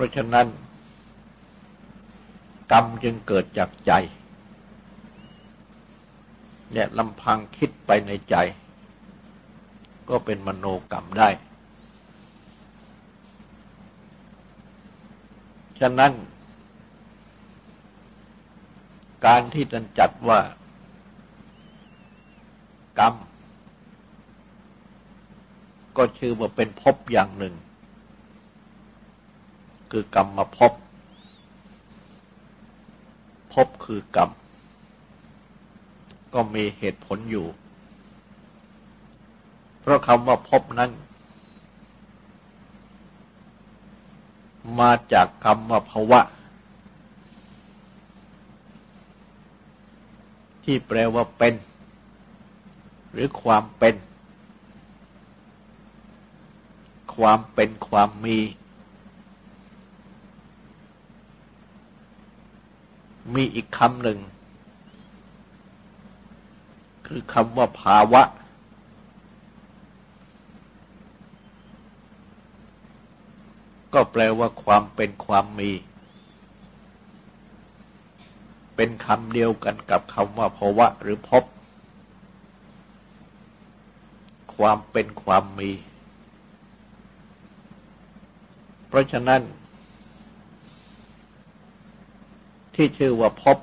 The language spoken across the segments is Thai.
ราะฉะนั้น กรรมจึงเกิดจากใจ เนี่ยลำพังคิดไปในใจ ก็เป็นมโนกรรมได้ ฉะนั้น การที่ท่านจัดว่ากรรม ก็ชื่อว่าเป็นภพอย่างหนึ่ง คือกรรมมาพบพบคือกรรม ก็มีเหตุผลอยู่ เพราะคำว่าพบนั้น มาจากคำว่าภาวะ ที่แปลว่าเป็น หรือความเป็น ความเป็นความมี มีอีกคำหนึ่ง คือคำว่าภาวะ ก็แปลว่าความเป็นความมี เป็นคำเดียวกันกับคำว่าภาวะหรือพบ ความเป็นความมี เพราะฉะนั้น ที่ชื่อว่าพบ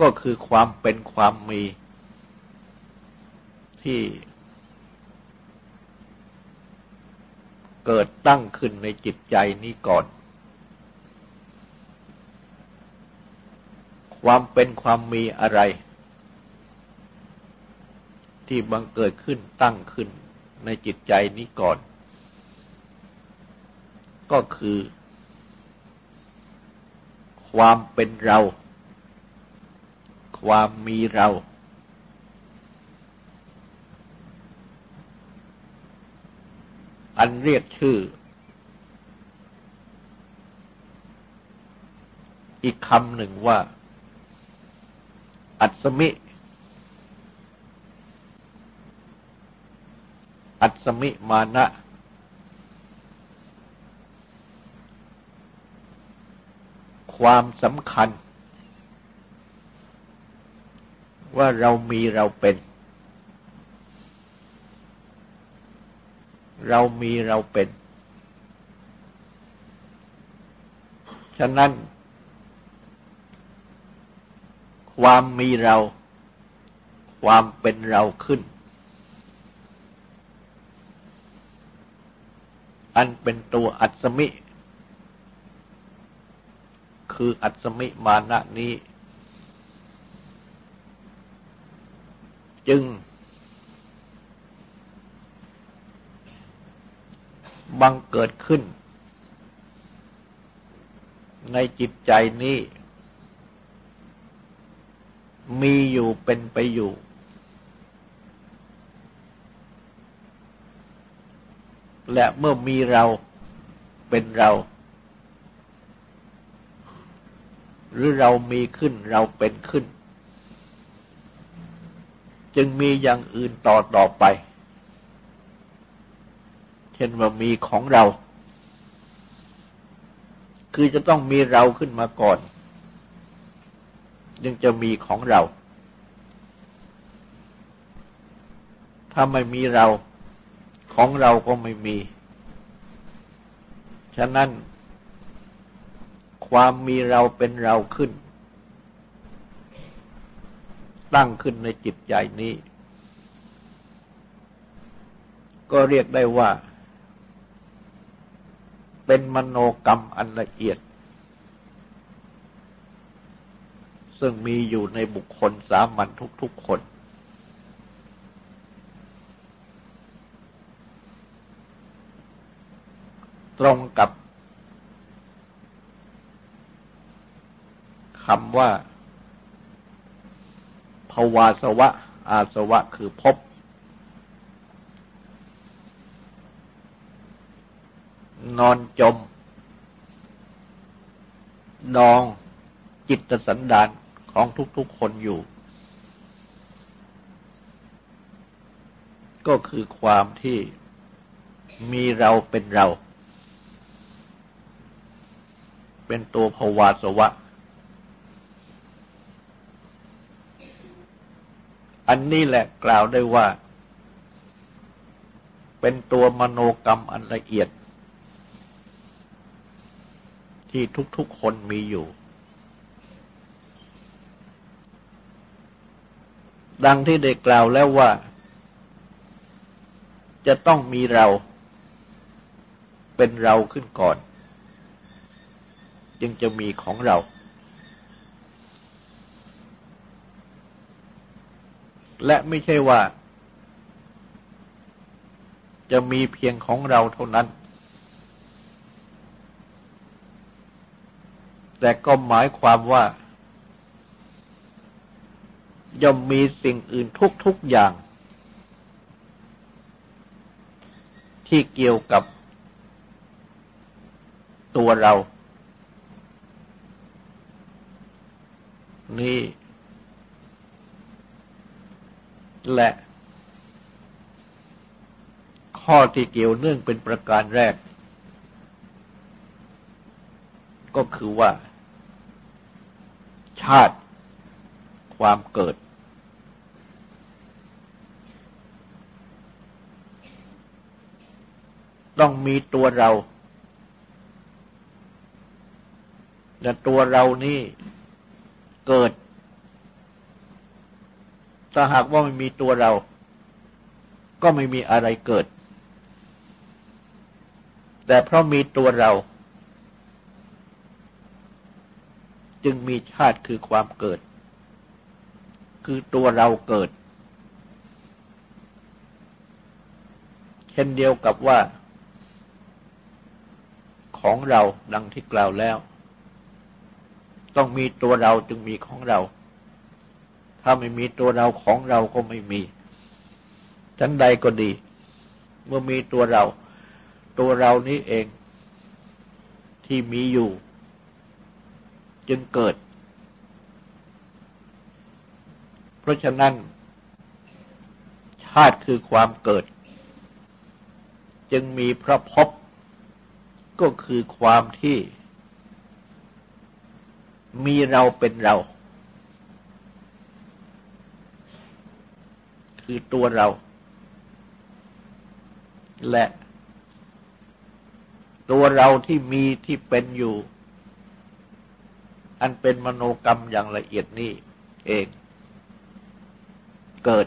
ก็คือความเป็นความมีที่เกิดตั้งขึ้นในจิตใจนี้ก่อน ความเป็นความมีอะไร ที่บังเกิดขึ้นตั้งขึ้นในจิตใจนี้ก่อน ก็คือ ความเป็นเรา ความมีเรา อันเรียกชื่อ อีกคำหนึ่งว่า อัศมิ อัศมิมานะ ความสำคัญ ว่าเรามีเราเป็น เรามีเราเป็น ฉะนั้น ความมีเรา ความเป็นเราขึ้น อันเป็นตัวอัศมิ คืออัศมิมานะนี้ จึง บังเกิดขึ้น ในจิตใจนี้ มีอยู่เป็นไปอยู่และเมื่อมีเราเป็นเรา หรือเรามีขึ้นเราเป็นขึ้น จึงมีอย่างอื่นต่อต่อไป เช่นว่ามีของเรา คือจะต้องมีเราขึ้นมาก่อนยังจะมีของเรา ถ้าไม่มีเราของเราก็ไม่มี ฉะนั้น ความมีเราเป็นเราขึ้น ตั้งขึ้นในจิตใจนี้ ก็เรียกได้ว่า เป็นมโนกรรมอันละเอียด ซึ่งมีอยู่ในบุคคลสามัญทุกๆคนตรงกับ คำว่าภาวาสวะ อาสวะคือพบ นอนจม ดองจิตสันดานของทุกๆคนอยู่ ก็คือความที่มีเราเป็นเรา เป็นตัวภวาสวะ อันนี้แหละกล่าวได้ว่า เป็นตัวมโนกรรมอันละเอียด ที่ทุกๆคนมีอยู่ ดังที่ได้กล่าวแล้วว่า จะต้องมีเรา เป็นเราขึ้นก่อน จึงจะมีของเรา และไม่ใช่ว่า จะมีเพียงของเราเท่านั้น แต่ก็หมายความว่า ย่อมมีสิ่งอื่นทุกๆอย่าง ที่เกี่ยวกับตัวเรา นี่ และข้อที่เกี่ยวเนื่องเป็นประการแรก ก็คือว่า ชาติความเกิด ต้องมีตัวเราแต่ตัวเรานี่เกิด ถ้าหากว่าไม่มีตัวเรา ก็ไม่มีอะไรเกิด แต่เพราะมีตัวเรา จึงมีชาติคือความเกิด คือตัวเราเกิด เช่นเดียวกับว่า ของเราดังที่กล่าวแล้ว ต้องมีตัวเราจึงมีของเรา ถ้าไม่มีตัวเราของเราก็ไม่มีทันใดก็ดี เมื่อมีตัวเรา ตัวเรานี้เองที่มีอยู่ จึงเกิด เพราะฉะนั้น ชาติคือความเกิด จึงมีพระพบก็คือความที่มีเราเป็นเรา คือตัวเรา และตัวเราที่มีที่เป็นอยู่ อันเป็นมโนกรรมอย่างละเอียดนี้เอง เกิด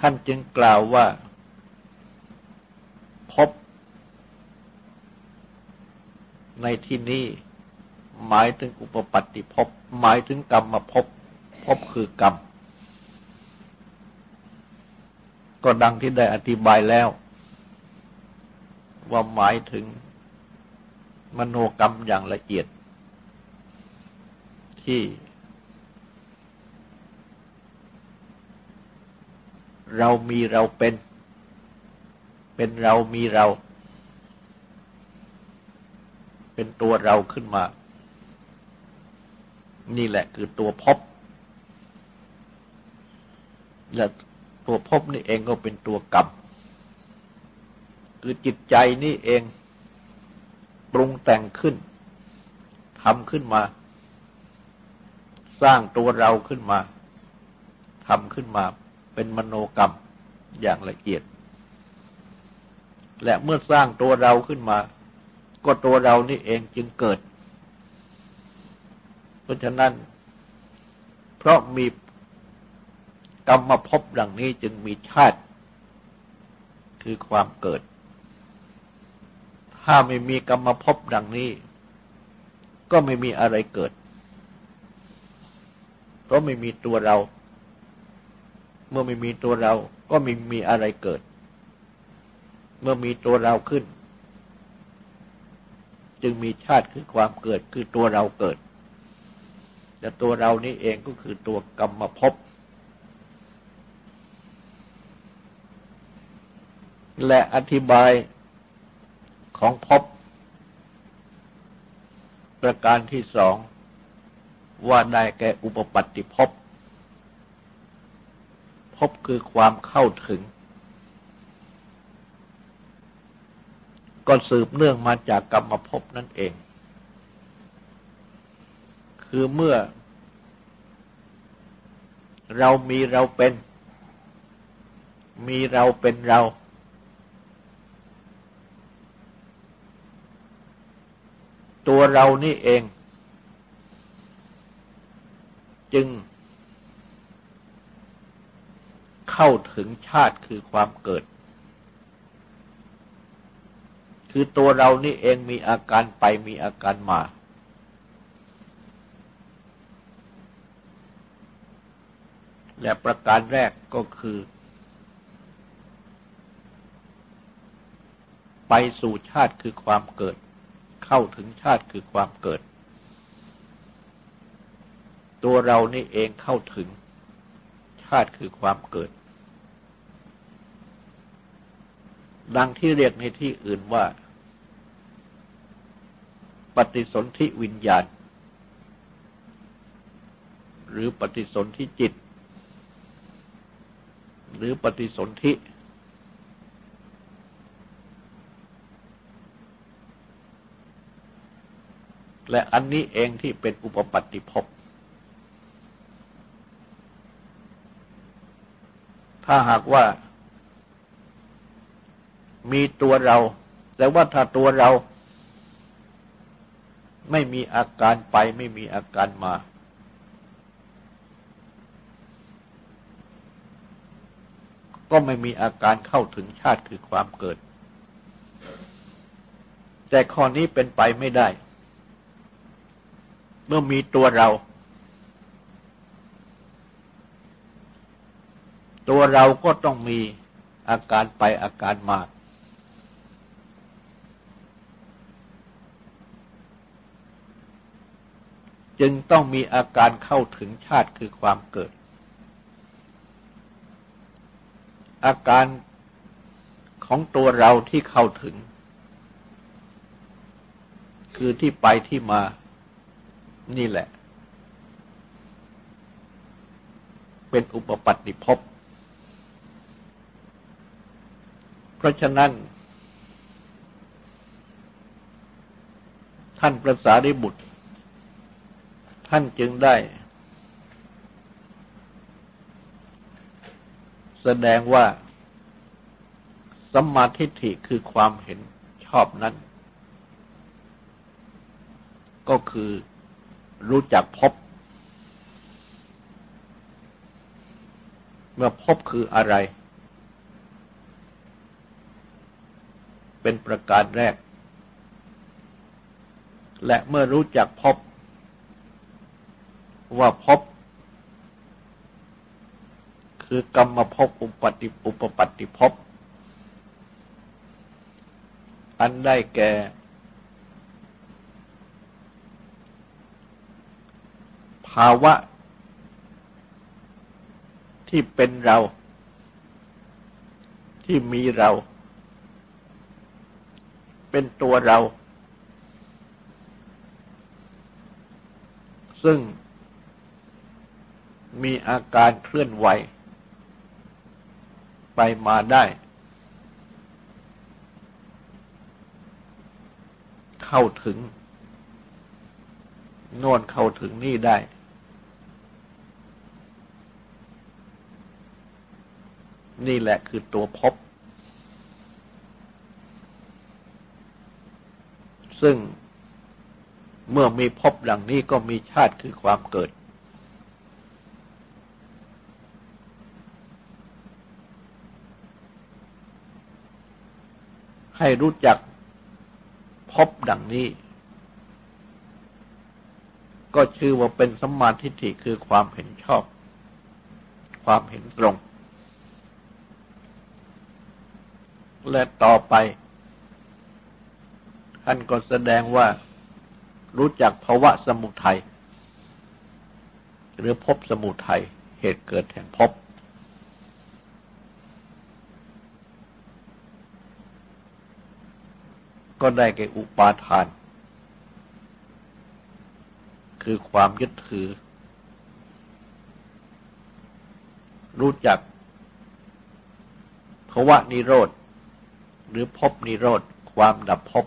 ท่านจึงกล่าวว่าพบ ในที่นี้หมายถึงอุปปัตติภพหมายถึงกรรมมาพบพบคือกรรม ก็ดังที่ได้อธิบายแล้ว ว่าหมายถึงมโนกรรมอย่างละเอียด ที่ เรามีเราเป็น เป็นเรามีเรา เป็นตัวเราขึ้นมา นี่แหละคือตัวพบ และตัวพบนี่เองก็เป็นตัวกรรมคือจิตใจนี่เองปรุงแต่งขึ้นทำขึ้นมา สร้างตัวเราขึ้นมาทำขึ้นมาเป็นมโนกรรมอย่างละเอียด และเมื่อสร้างตัวเราขึ้นมา ก็ตัวเรานี่เองจึงเกิด เพราะฉะนั้น เพราะมีกรรมมาพบดังนี้จึงมีชาติ คือความเกิด ถ้าไม่มีกรรมมาพบดังนี้ ก็ไม่มีอะไรเกิด เพราะไม่มีตัวเรา เมื่อไม่มีตัวเราก็ไม่มีอะไรเกิด เมื่อมีตัวเราขึ้น จึงมีชาติคือความเกิดคือตัวเราเกิด แต่ตัวเรานี้เองก็คือตัวกรรมภพและอธิบายของภพประการที่สองว่าได้แก่อุปปัตติภพภพคือความเข้าถึง ก็สืบเนื่องมาจากกรรมภพนั่นเอง คือเมื่อ เรามีเราเป็น มีเราเป็นเรา ตัวเรานี่เอง จึง เข้าถึงชาติคือความเกิด คือตัวเรานี่เองมีอาการไปมีอาการมา และประการแรกก็คือ ไปสู่ชาติคือความเกิด เข้าถึงชาติคือความเกิด ตัวเรานี่เองเข้าถึง ชาติคือความเกิด ดังที่เรียกในที่อื่นว่า ปฏิสนธิวิญญาณ หรือปฏิสนธิจิต หรือปฏิสนธิและอันนี้เองที่เป็นอุปปัตติภพ ถ้าหากว่ามีตัวเรา แต่ว่าถ้าตัวเรา ไม่มีอาการไปไม่มีอาการมา ก็ไม่มีอาการเข้าถึงชาติคือความเกิด แต่ข้อนี้เป็นไปไม่ได้ เมื่อมีตัวเรา ตัวเราก็ต้องมีอาการไปอาการมา จึงต้องมีอาการเข้าถึงชาติคือความเกิด อาการของตัวเราที่เข้าถึง คือที่ไปที่มานี่แหละ เป็นอุปปัตติภพเพราะฉะนั้น ท่านพระสารีบุตร ท่านจึงได้ แสดงว่าสัมมาทิฏฐิคือความเห็นชอบนั้น ก็คือรู้จักพบ เมื่อพบคืออะไร เป็นประการแรก และเมื่อรู้จักพบ ว่าพบ คือกรรมภพอุปติอุปปัตติภพอันได้แก่ ภาวะ ที่เป็นเรา ที่มีเรา เป็นตัวเรา ซึ่ง มีอาการเคลื่อนไหว ไปมาได้ เข้าถึงโน่นเข้าถึงนี่ได้ นี่แหละคือตัวพบ ซึ่งเมื่อมีพบดังนี้ก็มีชาติคือความเกิด ให้รู้จักพบดังนี้ ก็ชื่อว่าเป็นสัมมาทิฏฐิคือความเห็นชอบ ความเห็นตรง และต่อไปท่านก็แสดงว่ารู้จักภาวะสมุทัยหรือพบสมุทัยเหตุเกิดแห่งพบ ก็ได้แก่อุปาทาน คือความยึดถือ รู้จักภาวะนิโรธ หรือพบนิโรธ ความดับพบ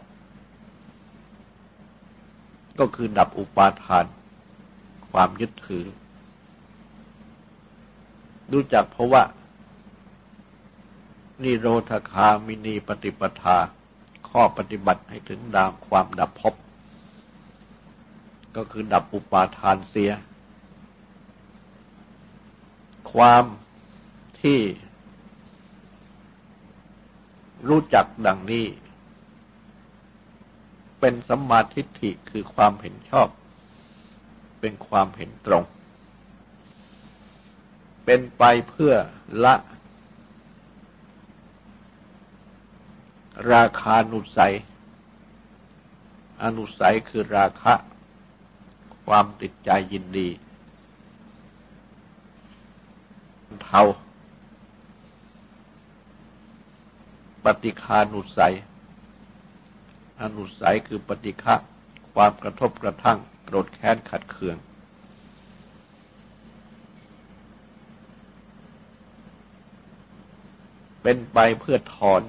ก็คือดับอุปาทาน ความยึดถือ รู้จักภาวะนิโรธคามินีปฏิปทา ข้อปฏิบัติให้ถึงดามความดับภพก็คือดับอุปาทานเสีย ความที่รู้จักดังนี้ เป็นสัมมาทิฏฐิคือความเห็นชอบ เป็นความเห็นตรง เป็นไปเพื่อละ ราคานุสัย อนุสัยคือราคะ ความติดใจยินดีเทาปฏิคานุสัย อนุสัยคือปฏิฆะความกระทบกระทั่งโกรธแค้นขัดเคือง เป็นไปเพื่อถอน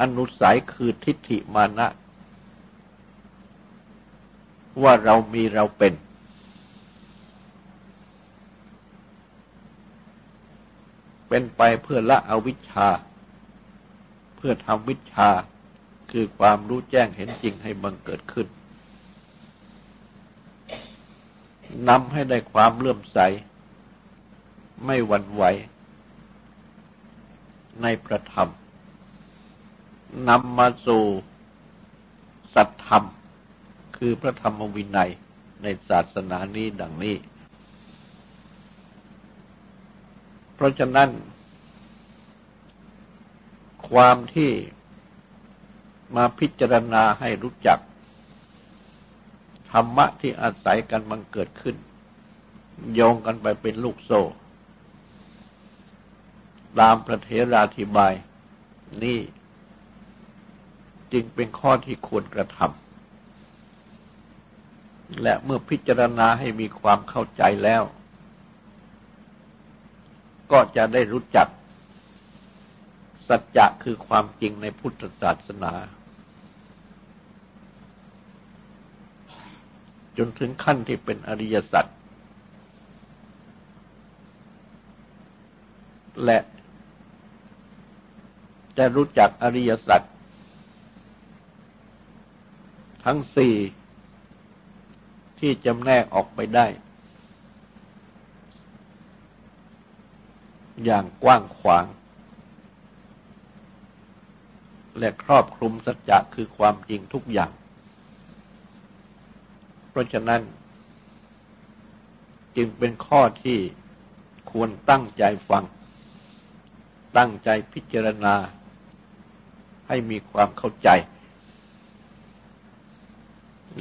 อนุสัยคือทิฏฐิมานะ ว่าเรามีเราเป็น เป็นไปเพื่อละอวิชชา เพื่อทำวิชาคือความรู้แจ้งเห็นจริงให้บังเกิดขึ้นนำให้ได้ความเลื่อมใส ไม่หวั่นไหว ในประธรรม นำมาสู่สัตธรรม คือพระธรรมวินัยในศาสนานี้ดังนี้ เพราะฉะนั้น ความที่มาพิจารณาให้รู้จัก ธรรมะที่อาศัยกันมันเกิดขึ้น โยงกันไปเป็นลูกโซ่ ตามพระเทราธิบาย นี่ จึงเป็นข้อที่ควรกระทำและเมื่อพิจารณาให้มีความเข้าใจแล้ว ก็จะได้รู้จัก สัจจะคือความจริงในพุทธศาสนา จนถึงขั้นที่เป็นอริยสัจและจะรู้จักอริยสัจ ทั้งสี่ที่จำแนกออกไปได้ อย่างกว้างขวาง และครอบคลุมสัจจะคือความจริงทุกอย่าง เพราะฉะนั้น จึงเป็นข้อที่ควรตั้งใจฟัง ตั้งใจพิจารณาให้มีความเข้าใจ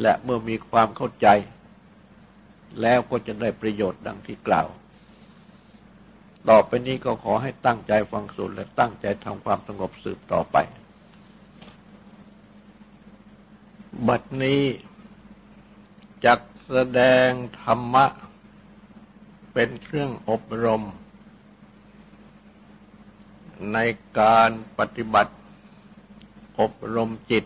และเมื่อมีความเข้าใจ แล้วก็จะได้ประโยชน์ดังที่กล่าว ต่อไปนี้ก็ขอให้ตั้งใจฟังสุดและตั้งใจทำความสงบสืบต่อไป บัดนี้จักแสดงธรรมะ เป็นเครื่องอบรม ในการปฏิบัติอบรมจิต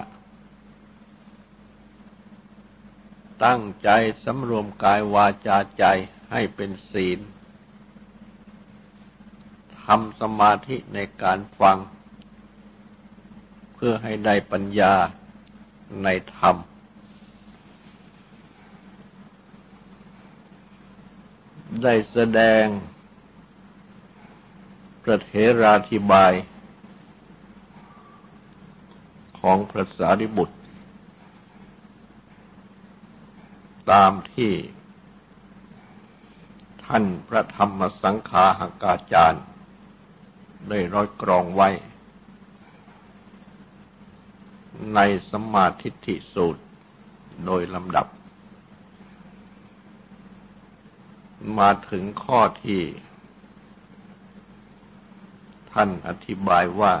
ตั้งใจสำรวมกายวาจาใจให้เป็นศีลทำสมาธิในการฟัง เพื่อให้ได้ปัญญาในธรรม ได้แสดงประเทราธิบายของพระสารีบุตร ตามที่ท่านพระธรรมสังขาหากาจารย์ได้ร้อยกรองไว้ ในสมาธิิสูตรโดยลำดับ มาถึงข้อที่ ท่านอธิบายว่า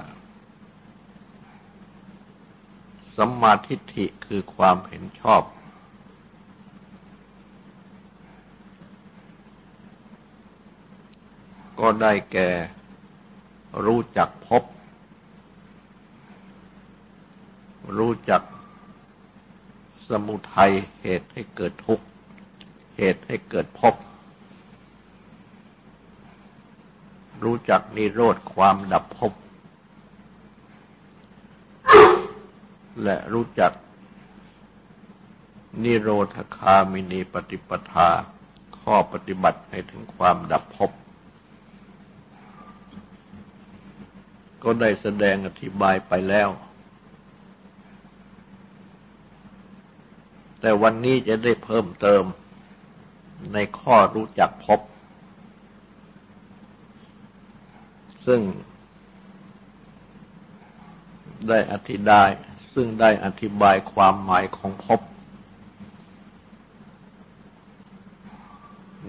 สัมมาทิฏฐิคือความเห็นชอบ ก็ได้แก่รู้จักพบ รู้จักสมุทัยเหตุให้เกิดทุกข์ เหตุให้เกิดพบ รู้จักนิโรธความดับภพและรู้จักนิโรธคามินีปฏิปทา ข้อปฏิบัติให้ถึงความดับภพ ก็ได้แสดงอธิบายไปแล้ว แต่วันนี้จะได้เพิ่มเติมในข้อรู้จักพบ ซึ่งได้อธิบายซึ่งได้อธิบายความหมายของภพ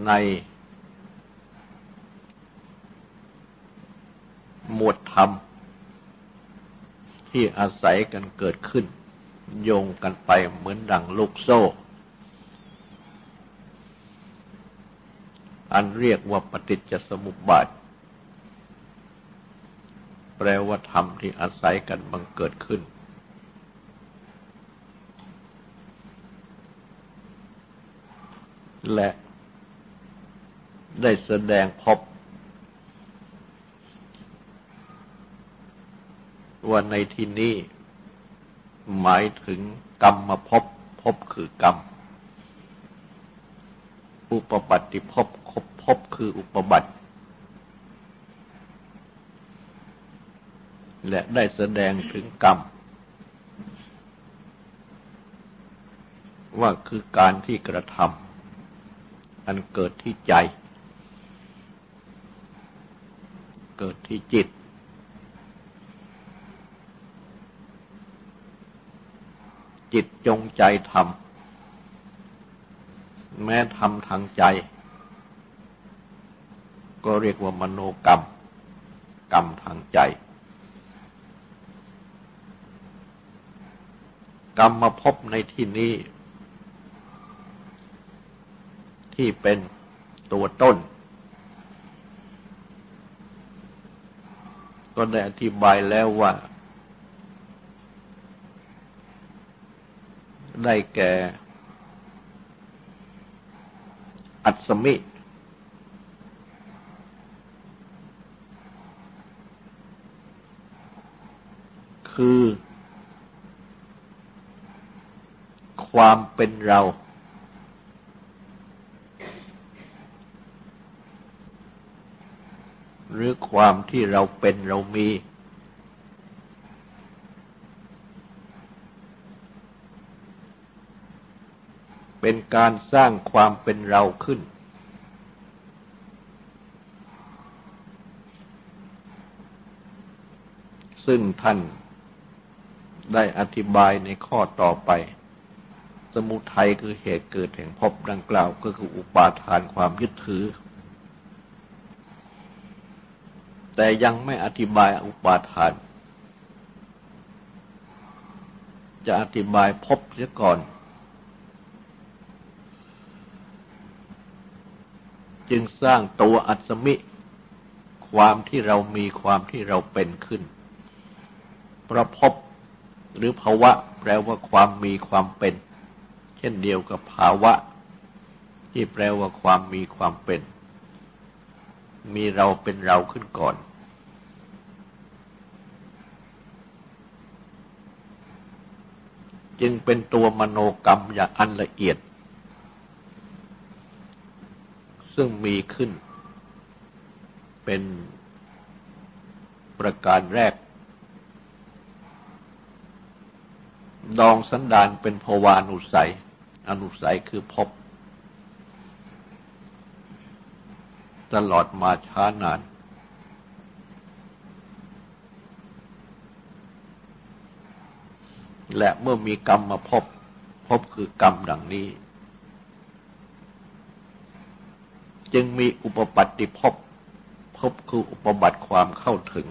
ใน ห มวดธรรม ที่อาศัยกันเกิดขึ้น โยงกันไปเหมือนดังลูกโซ่ อันเรียกว่าปฏิจจสมุปบาท แปลว่าธรรมที่อาศัยกันบังเกิดขึ้น และได้แสดงพบ ว่าในที่นี้หมายถึงกรรมมาพบพบคือกรรม อุปบัติพบคบพบคืออุปบัติ และได้แสดงถึงกรรม ว่าคือการที่กระทำอันเกิดที่ใจ เกิดที่จิต จิตจงใจทำแม้ทำทางใจ ก็เรียกว่ามโนกรรม กรรมทางใจ กรรมมาพบในที่นี้ ที่เป็นตัวต้น ก็ได้อธิบายแล้วว่า ได้แก่ อัศมิ คือ ความเป็นเรา หรือความที่เราเป็นเรามี เป็นการสร้างความเป็นเราขึ้น ซึ่งท่านได้อธิบายในข้อต่อไป สมุทัยคือเหตุเกิดแห่งภพดังกล่าวก็คืออุปาทานความยึดถือ แต่ยังไม่อธิบายอุปาทาน จะอธิบายพบเสียก่อน จึงสร้างตัวอัศมิ ความที่เรามีความที่เราเป็นขึ้น ประพบหรือภาวะ แปลว่าความมีความเป็น เช่นเดียวกับภาวะ ที่แปลว่าความมีความเป็น มีเราเป็นเราขึ้นก่อนจึงเป็นตัวมโนกรรมอย่างอันละเอียด ซึ่งมีขึ้น เป็นประการแรก ดองสันดานเป็นภวานุสัย อนุสัยคือพบ ตลอดมาช้านาน และเมื่อมีกรรมมาพบ พบคือกรรมดังนี้ จึงมีอุปปัตติพบพคืออุปบัติความเข้าถึง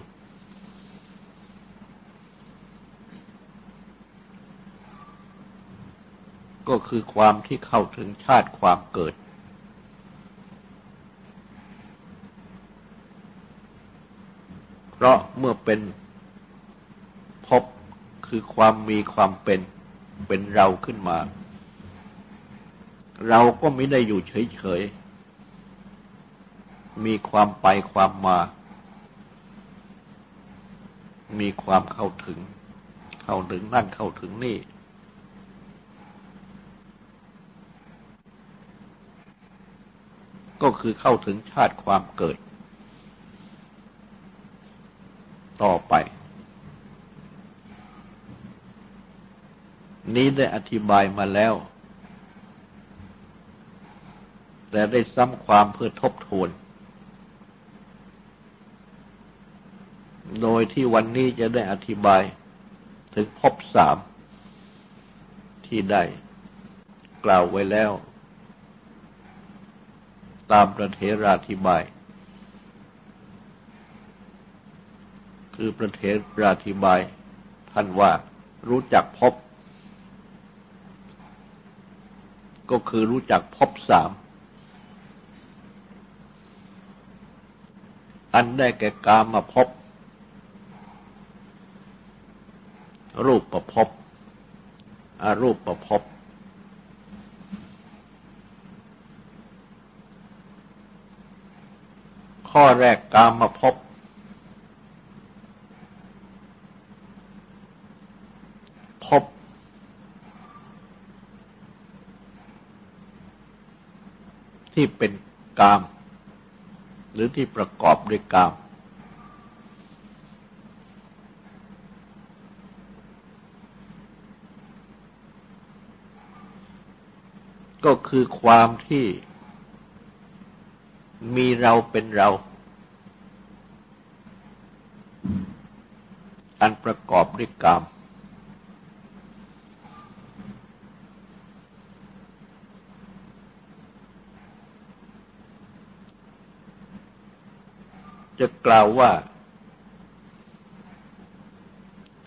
ก็คือความที่เข้าถึงชาติความเกิด เพราะเมื่อเป็นพบคือความมีความเป็นเป็นเราขึ้นมา เราก็ไม่ได้อยู่เฉยๆ มีความไปความมา มีความเข้าถึง เข้าถึงนั่นเข้าถึงนี่ ก็คือเข้าถึงชาติความเกิด ต่อไป นี้ได้อธิบายมาแล้วแต่ได้ซ้ำความเพื่อทบทวน โดยที่วันนี้จะได้อธิบายถึงพบสามที่ได้กล่าวไว้แล้ว ตามประเทราธิบาย คือประเทราธิบาย ท่านว่ารู้จักพบก็คือรู้จักพบสามอันได้แก่กามาพบ รูปประพบอรูปประพบข้อแรกกามาพบพบ ที่เป็นกาม หรือที่ประกอบด้วยกาม ก็คือความที่มีเราเป็นเรา อันประกอบด้วยกรรมจะกล่าวว่า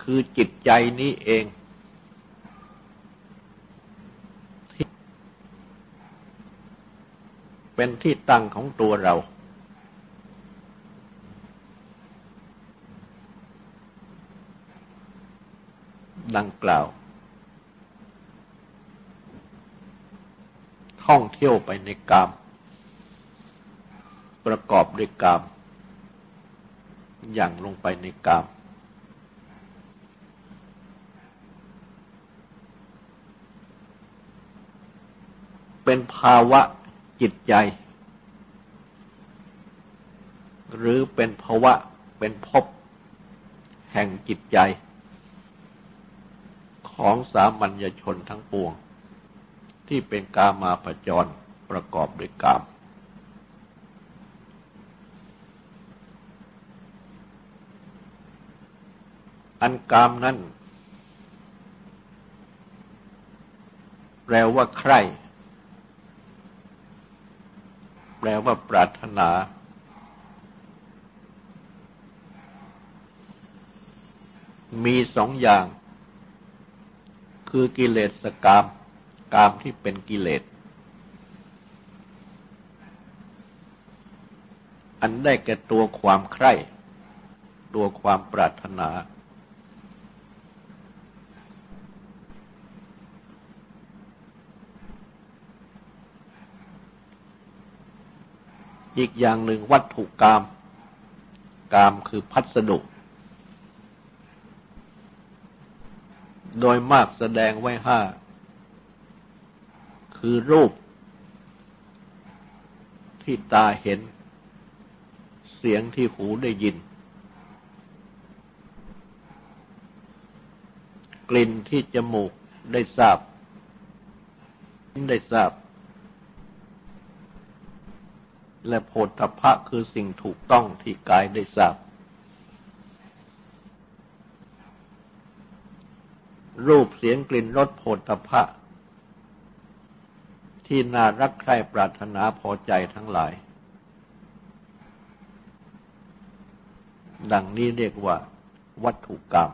คือจิตใจนี้เอง เป็นที่ตั้งของตัวเรา ดังกล่าว ท่องเที่ยวไปในกาม ประกอบด้วยกาม อย่างลงไปในกามเป็นภาวะ จิตใจ หรือเป็นภาวะเป็นภพแห่งจิตใจ ของสามัญญชนทั้งปวง ที่เป็นกามาปจรประกอบด้วยกาม อันกามนั้นแปลว่าใครแป ลว่าปรารถนา มีสองอย่าง คือกิเลสกาม กามที่เป็นกิเลส อันได้แก่ตัวความใคร่ ตัวความปรารถนา อีกอย่างหนึ่งวัตถุกรรมกรรมคือพัสดุ โดยมากแสดงไว้ห้า คือรูป ที่ตาเห็น เสียงที่หูได้ยิน กลิ่นที่จมูกได้ทราบ ได้ทราบ และโพธพะคือสิ่งถูกต้องที่กายได้ทราบ รูปเสียงกลิ่นรสโพธพะ ที่น่ารักใคร่ปรารถนาพอใจทั้งหลาย ดังนี้เรียกว่าวัตถุกรรม